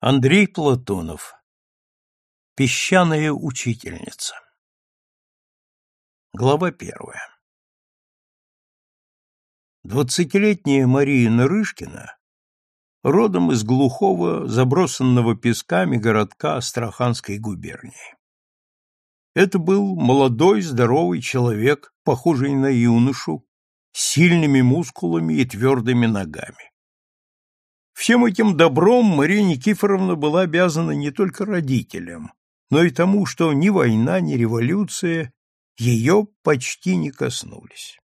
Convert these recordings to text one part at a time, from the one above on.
Андрей Платонов. Песчаная учительница. Глава первая. Двадцатилетняя Мария Нарышкина родом из глухого, забросанного песками городка Астраханской губернии. Это был молодой, здоровый человек, похожий на юношу, с сильными мускулами и твердыми ногами. Всем этим добром Мария Никифоровна была обязана не только родителям, но и тому, что ни война, ни революция ее почти не коснулись.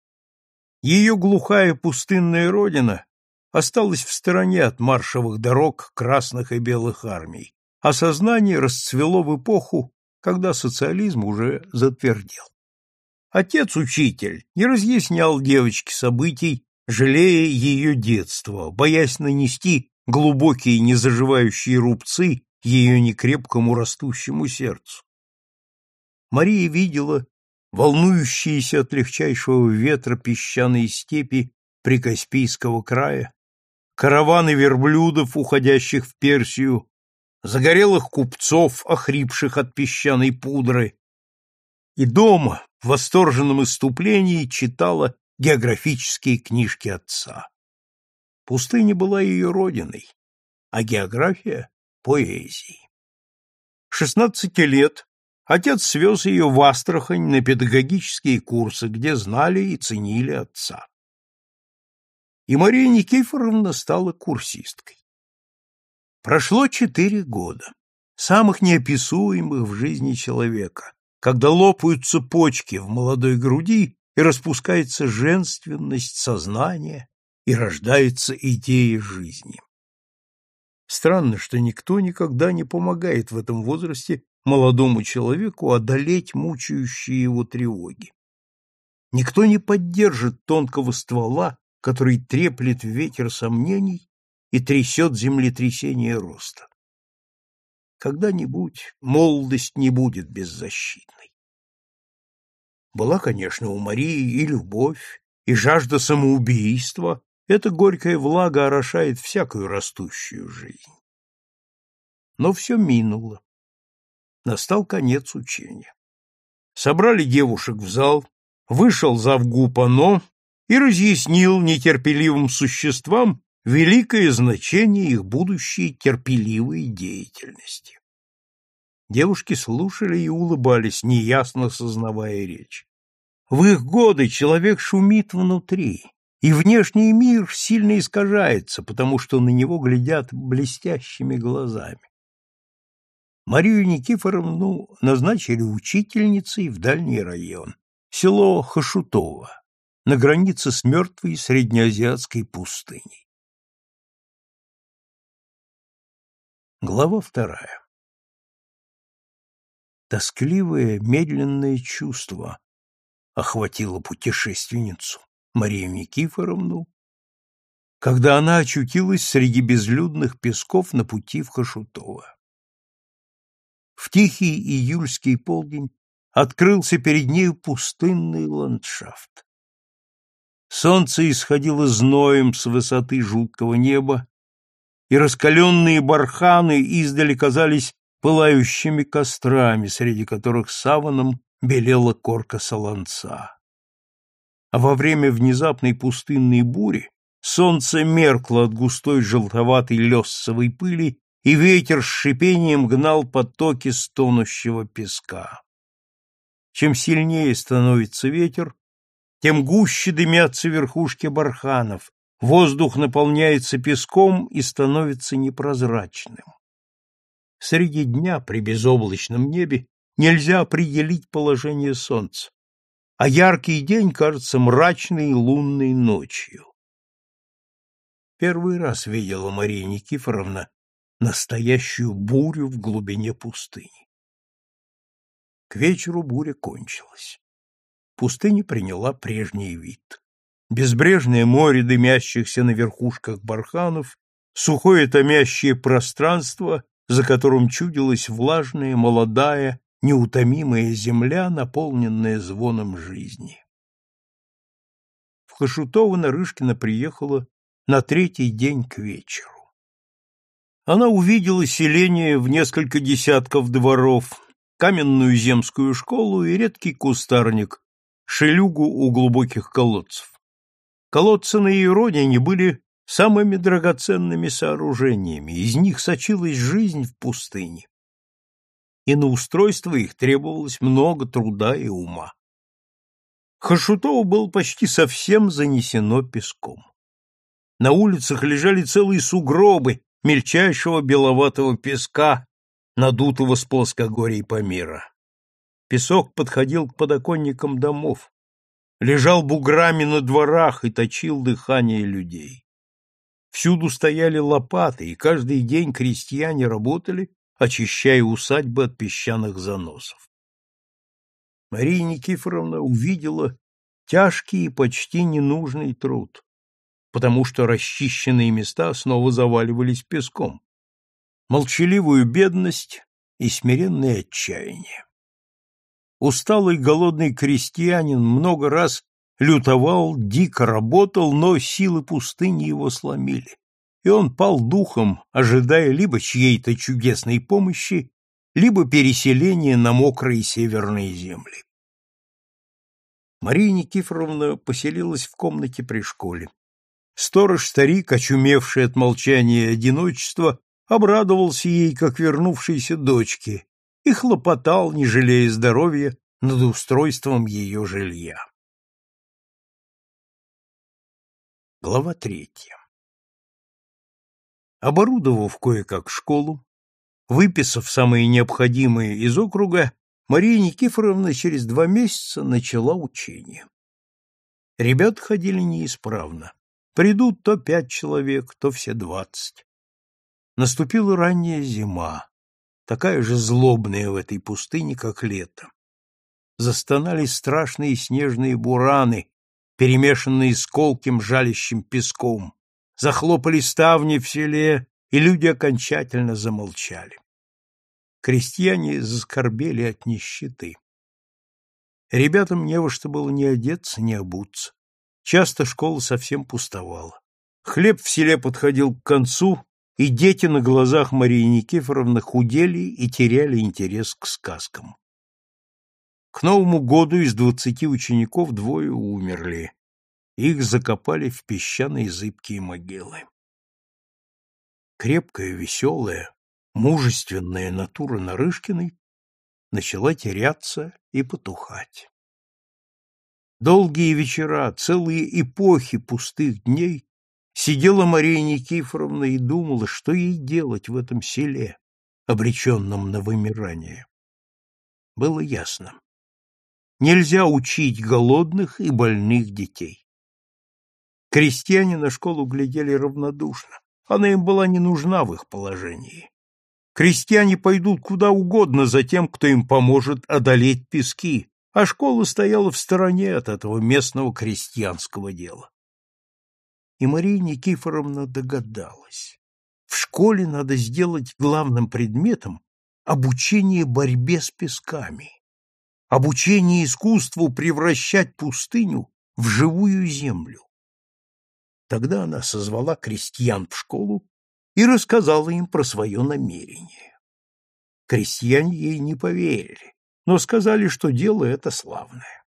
Ее глухая пустынная родина осталась в стороне от маршевых дорог красных и белых армий, а сознание расцвело в эпоху, когда социализм уже затвердел. Отец-учитель не разъяснял девочке событий, жалея ее детство, боясь нанести глубокие незаживающие рубцы ее некрепкому растущему сердцу. Мария видела волнующиеся от легчайшего ветра песчаные степи Прикаспийского края, караваны верблюдов, уходящих в Персию, загорелых купцов, охрипших от песчаной пудры, и дома в восторженном иступлении читала географические книжки отца. Пустыня была ее родиной, а география — поэзией. Шестнадцати лет отец свез ее в Астрахань на педагогические курсы, где знали и ценили отца. И Мария Никифоровна стала курсисткой. Прошло четыре года, самых неописуемых в жизни человека, когда лопаются почки в молодой груди и распускается женственность сознания и рождается идея жизни. Странно, что никто никогда не помогает в этом возрасте молодому человеку одолеть мучающие его тревоги. Никто не поддержит тонкого ствола, который треплет ветер сомнений и трясет землетрясение роста. Когда-нибудь молодость не будет беззащитной. Была, конечно, у Марии и любовь, и жажда самоубийства, эта горькая влага орошает всякую растущую жизнь. Но все минуло. Настал конец учения. Собрали девушек в зал, вышел завгу Пано и разъяснил нетерпеливым существам великое значение их будущей терпеливой деятельности. Девушки слушали и улыбались, неясно сознавая речь. В их годы человек шумит внутри, и внешний мир сильно искажается, потому что на него глядят блестящими глазами. Марию Никифоровну назначили учительницей в дальний район, село Хашутово, на границе с мертвой среднеазиатской пустыней. Глава вторая. Тоскливое, медленное чувство охватило путешественницу. Марию Никифоровну, когда она очутилась среди безлюдных песков на пути в Хашутово. В тихий июльский полдень открылся перед нею пустынный ландшафт. Солнце исходило зноем с высоты жуткого неба, и раскаленные барханы издали казались пылающими кострами, среди которых саваном белела корка солонца а во время внезапной пустынной бури солнце меркло от густой желтоватой лесовой пыли, и ветер с шипением гнал потоки стонущего песка. Чем сильнее становится ветер, тем гуще дымятся верхушки барханов, воздух наполняется песком и становится непрозрачным. Среди дня при безоблачном небе нельзя определить положение солнца а яркий день кажется мрачной лунной ночью. Первый раз видела Мария Никифоровна настоящую бурю в глубине пустыни. К вечеру буря кончилась. Пустыня приняла прежний вид. Безбрежное море дымящихся на верхушках барханов, сухое томящее пространство, за которым чудилась влажная, молодая, неутомимая земля, наполненная звоном жизни. В Хашутово Нарышкина приехала на третий день к вечеру. Она увидела селение в несколько десятков дворов, каменную земскую школу и редкий кустарник, шелюгу у глубоких колодцев. Колодцы на ее родине были самыми драгоценными сооружениями, из них сочилась жизнь в пустыне. И на устройство их требовалось много труда и ума. Хашутово было почти совсем занесено песком. На улицах лежали целые сугробы мельчайшего беловатого песка, надутого с плоскогорий Памира. Песок подходил к подоконникам домов, лежал буграми на дворах и точил дыхание людей. Всюду стояли лопаты, и каждый день крестьяне работали, очищая усадьбы от песчаных заносов. Мария Никифоровна увидела тяжкий и почти ненужный труд, потому что расчищенные места снова заваливались песком молчаливую бедность и смиренное отчаяние. Усталый голодный крестьянин много раз лютовал, дико работал, но силы пустыни его сломили, и он пал духом, ожидая либо чьей-то чудесной помощи, либо переселения на мокрые северные земли. Мария Никифоровна поселилась в комнате при школе. Сторож-старик, очумевший от молчания и одиночества, обрадовался ей, как вернувшейся дочке, и хлопотал, не жалея здоровья, над устройством ее жилья. Глава третья Оборудовав кое-как школу, выписав самые необходимые из округа, Мария Никифоровна через два месяца начала учение. Ребят ходили неисправно. Придут то пять человек, то все двадцать. Наступила ранняя зима, такая же злобная в этой пустыне, как лето. Застонали страшные снежные бураны, перемешанные с колким жалящим песком. Захлопали ставни в селе, и люди окончательно замолчали. Крестьяне заскорбели от нищеты. Ребятам не во что было ни одеться, ни обуться. Часто школа совсем пустовала. Хлеб в селе подходил к концу, и дети на глазах Марии Никифоровны худели и теряли интерес к сказкам. К Новому году из двадцати учеников двое умерли. Их закопали в песчаные зыбкие могилы. Крепкая, веселая, мужественная натура Нарышкиной начала теряться и потухать. Долгие вечера, целые эпохи пустых дней Сидела Мария Никифоровна и думала, что ей делать в этом селе, обреченном на вымирание. Было ясно. Нельзя учить голодных и больных детей. Крестьяне на школу глядели равнодушно. Она им была не нужна в их положении. Крестьяне пойдут куда угодно за тем, кто им поможет одолеть пески, а школа стояла в стороне от этого местного крестьянского дела и Мария Никифоровна догадалась. В школе надо сделать главным предметом обучение борьбе с песками, обучение искусству превращать пустыню в живую землю. Тогда она созвала крестьян в школу и рассказала им про свое намерение. Крестьяне ей не поверили, но сказали, что дело это славное.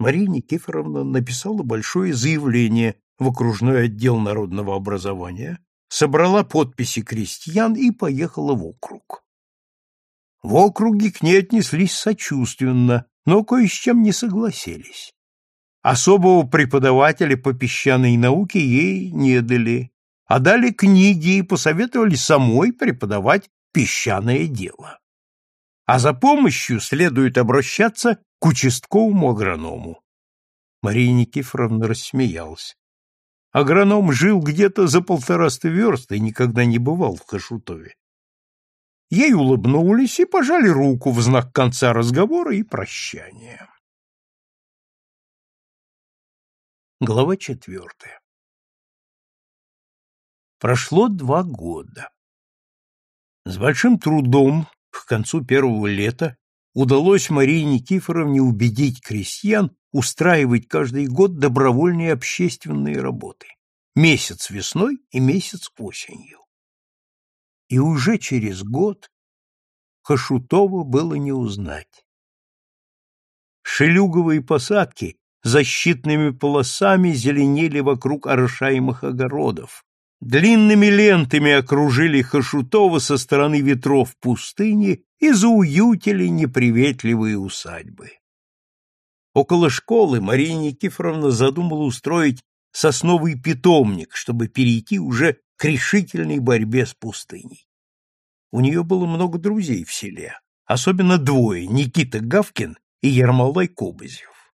Мария Никифоровна написала большое заявление в окружной отдел народного образования, собрала подписи крестьян и поехала в округ. В округе к ней отнеслись сочувственно, но кое с чем не согласились. Особого преподавателя по песчаной науке ей не дали, а дали книги и посоветовали самой преподавать песчаное дело. А за помощью следует обращаться к участковому агроному. Мария Никифоровна рассмеялась. Агроном жил где-то за полтораста верст и никогда не бывал в Хашутове. Ей улыбнулись и пожали руку в знак конца разговора и прощания. Глава четвертая Прошло два года. С большим трудом к концу первого лета удалось Марии Никифоровне убедить крестьян устраивать каждый год добровольные общественные работы. Месяц весной и месяц осенью. И уже через год Хашутова было не узнать. Шелюговые посадки защитными полосами зеленели вокруг орошаемых огородов, длинными лентами окружили Хашутова со стороны ветров пустыни и зауютили неприветливые усадьбы. Около школы Мария Никифоровна задумала устроить сосновый питомник, чтобы перейти уже к решительной борьбе с пустыней. У нее было много друзей в селе, особенно двое, Никита Гавкин и Ермолай Кобызев.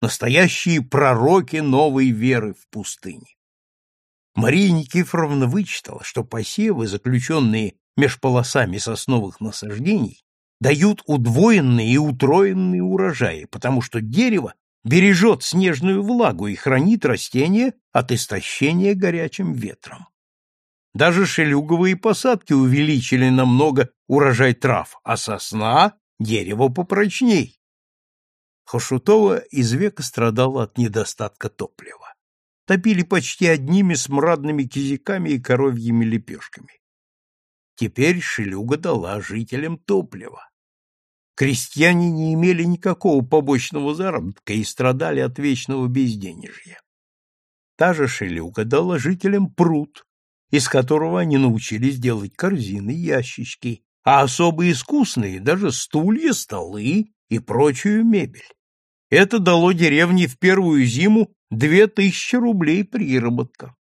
Настоящие пророки новой веры в пустыне. Мария Никифоровна вычитала, что посевы, заключенные меж полосами сосновых насаждений, дают удвоенные и утроенные урожаи, потому что дерево бережет снежную влагу и хранит растения от истощения горячим ветром. Даже шелюговые посадки увеличили намного урожай трав, а сосна — дерево попрочней. Хошутова из века страдала от недостатка топлива. Топили почти одними смрадными кизиками и коровьими лепешками. Теперь шелюга дала жителям топливо. Крестьяне не имели никакого побочного заработка и страдали от вечного безденежья. Та же шелюга дала жителям пруд, из которого они научились делать корзины, ящички, а особо искусные даже стулья, столы и прочую мебель. Это дало деревне в первую зиму две тысячи рублей приработка.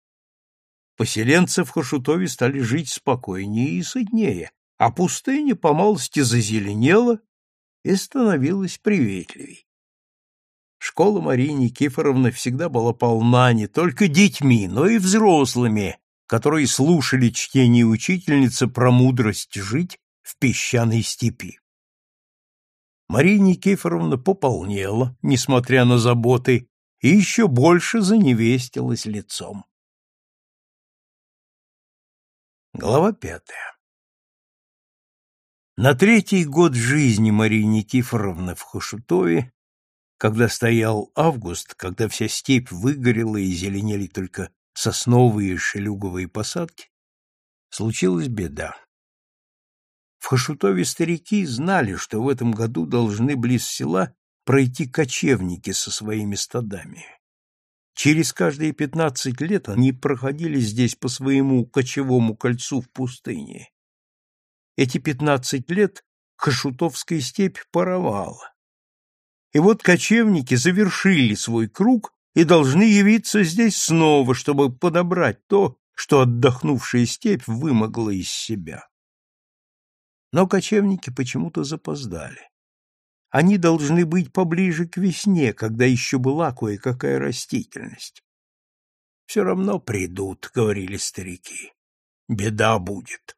Поселенцы в Хашутове стали жить спокойнее и сытнее, а пустыня по малости зазеленела и становилась приветливей. Школа Марии Никифоровны всегда была полна не только детьми, но и взрослыми, которые слушали чтение учительницы про мудрость жить в песчаной степи. Мария Никифоровна пополнела, несмотря на заботы, и еще больше заневестилась лицом. Глава пятая На третий год жизни Марии Никифоровны в Хошутове, когда стоял август, когда вся степь выгорела и зеленели только сосновые шелюговые посадки, случилась беда. В Хашутове старики знали, что в этом году должны близ села пройти кочевники со своими стадами. Через каждые пятнадцать лет они проходили здесь по своему кочевому кольцу в пустыне. Эти пятнадцать лет Хашутовская степь паровала. И вот кочевники завершили свой круг и должны явиться здесь снова, чтобы подобрать то, что отдохнувшая степь вымогла из себя. Но кочевники почему-то запоздали. Они должны быть поближе к весне, когда еще была кое-какая растительность. Все равно придут, — говорили старики. Беда будет.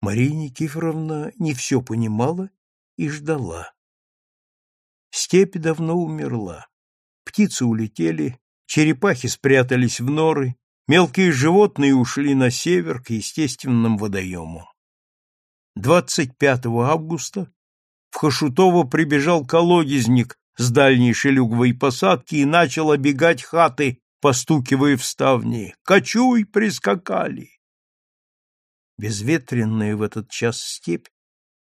Мария Никифоровна не все понимала и ждала. Степь давно умерла. Птицы улетели, черепахи спрятались в норы, мелкие животные ушли на север к естественным водоемам. 25 августа в Хашутово прибежал колодезник с дальней шелюговой посадки и начал обегать хаты, постукивая в ставни. «Кочуй!» прискакали. Безветренная в этот час степь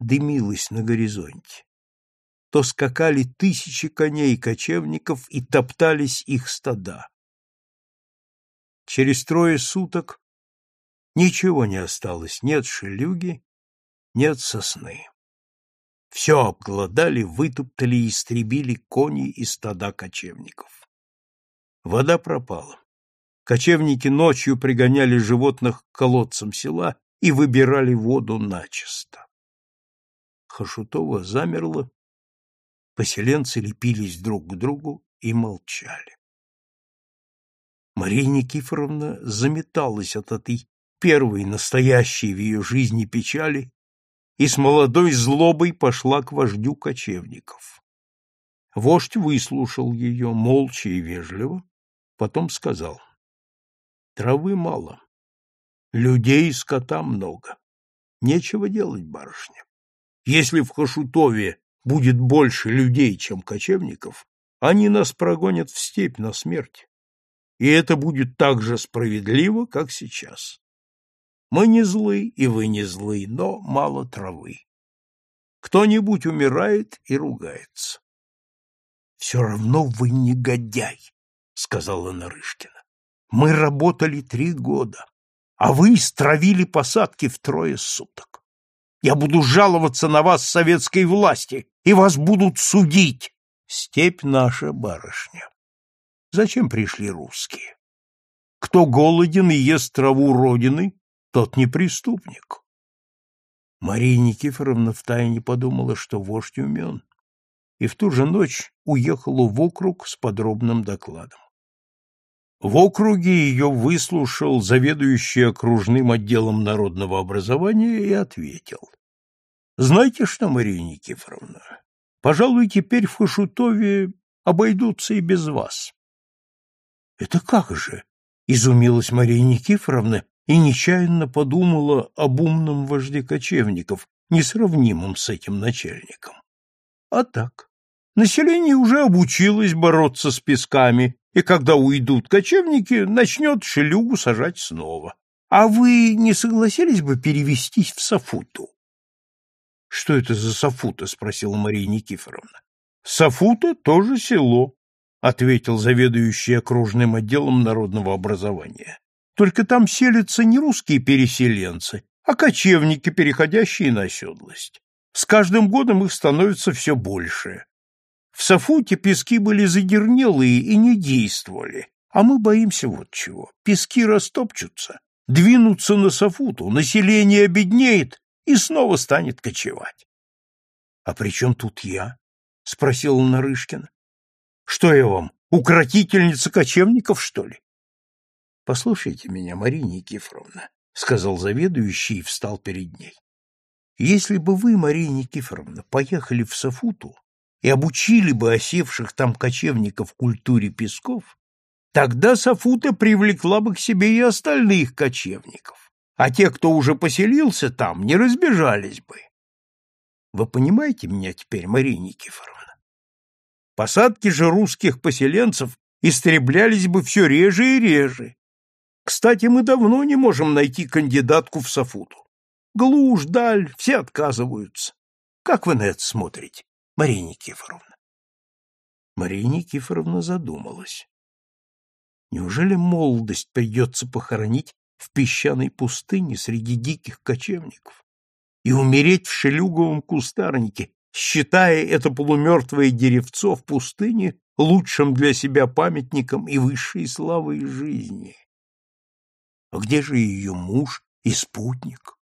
дымилась на горизонте. То скакали тысячи коней-кочевников и топтались их стада. Через трое суток ничего не осталось, нет шелюги, нет сосны. Все обглодали, вытоптали и истребили кони и стада кочевников. Вода пропала. Кочевники ночью пригоняли животных к колодцам села и выбирали воду начисто. Хашутова замерла, поселенцы лепились друг к другу и молчали. Мария Никифоровна заметалась от этой первой настоящей в ее жизни печали и с молодой злобой пошла к вождю кочевников. Вождь выслушал ее молча и вежливо, потом сказал, «Травы мало, людей и скота много, нечего делать, барышня. Если в Хашутове будет больше людей, чем кочевников, они нас прогонят в степь на смерть, и это будет так же справедливо, как сейчас. Мы не злы, и вы не злы, но мало травы. Кто-нибудь умирает и ругается. — Все равно вы негодяй, — сказала Нарышкина. — Мы работали три года, а вы стравили посадки в трое суток. Я буду жаловаться на вас советской власти, и вас будут судить. Степь наша барышня. Зачем пришли русские? Кто голоден и ест траву родины, тот не преступник. Мария Никифоровна втайне подумала, что вождь умен, и в ту же ночь уехала в округ с подробным докладом. В округе ее выслушал заведующий окружным отделом народного образования и ответил. «Знаете что, Мария Никифоровна, пожалуй, теперь в Фашутове обойдутся и без вас». «Это как же?» — изумилась Мария Никифоровна и нечаянно подумала об умном вожде кочевников, несравнимом с этим начальником. А так, население уже обучилось бороться с песками, и когда уйдут кочевники, начнет шелюгу сажать снова. А вы не согласились бы перевестись в Сафуту? — Что это за Сафута? — спросила Мария Никифоровна. — Сафута тоже село, — ответил заведующий окружным отделом народного образования. Только там селятся не русские переселенцы, а кочевники, переходящие на оседлость. С каждым годом их становится все больше. В Сафуте пески были задернелые и не действовали, а мы боимся вот чего. Пески растопчутся, двинутся на Сафуту, население обеднеет и снова станет кочевать. — А при чем тут я? — спросил Нарышкин. — Что я вам, укротительница кочевников, что ли? — Послушайте меня, Мария Никифоровна, — сказал заведующий и встал перед ней. — Если бы вы, Мария Никифоровна, поехали в Сафуту и обучили бы осевших там кочевников культуре песков, тогда Сафута привлекла бы к себе и остальных кочевников, а те, кто уже поселился там, не разбежались бы. Вы понимаете меня теперь, Мария Никифоровна? Посадки же русских поселенцев истреблялись бы все реже и реже, кстати, мы давно не можем найти кандидатку в Сафуту. Глушь, даль, все отказываются. Как вы на это смотрите, Мария Никифоровна? Мария Никифоровна задумалась. Неужели молодость придется похоронить в песчаной пустыне среди диких кочевников и умереть в шелюговом кустарнике, считая это полумертвое деревцо в пустыне лучшим для себя памятником и высшей славой жизни? А где же ее муж и спутник?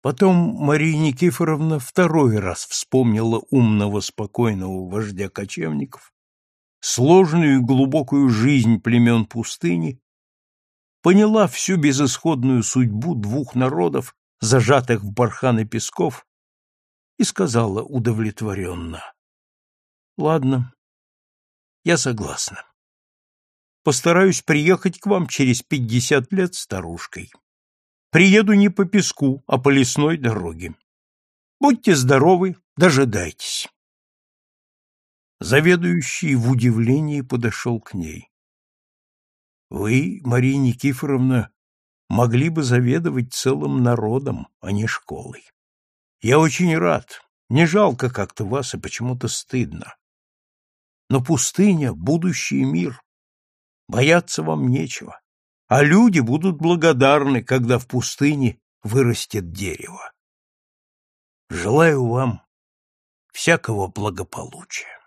Потом Мария Никифоровна второй раз вспомнила умного, спокойного вождя кочевников, сложную и глубокую жизнь племен пустыни, поняла всю безысходную судьбу двух народов, зажатых в барханы песков, и сказала удовлетворенно. — Ладно, я согласна. Постараюсь приехать к вам через пятьдесят лет старушкой. Приеду не по песку, а по лесной дороге. Будьте здоровы, дожидайтесь. Заведующий в удивлении подошел к ней. Вы, Мария Никифоровна, могли бы заведовать целым народом, а не школой. Я очень рад. Не жалко как-то вас и почему-то стыдно. Но пустыня — будущий мир. Бояться вам нечего, а люди будут благодарны, когда в пустыне вырастет дерево. Желаю вам всякого благополучия.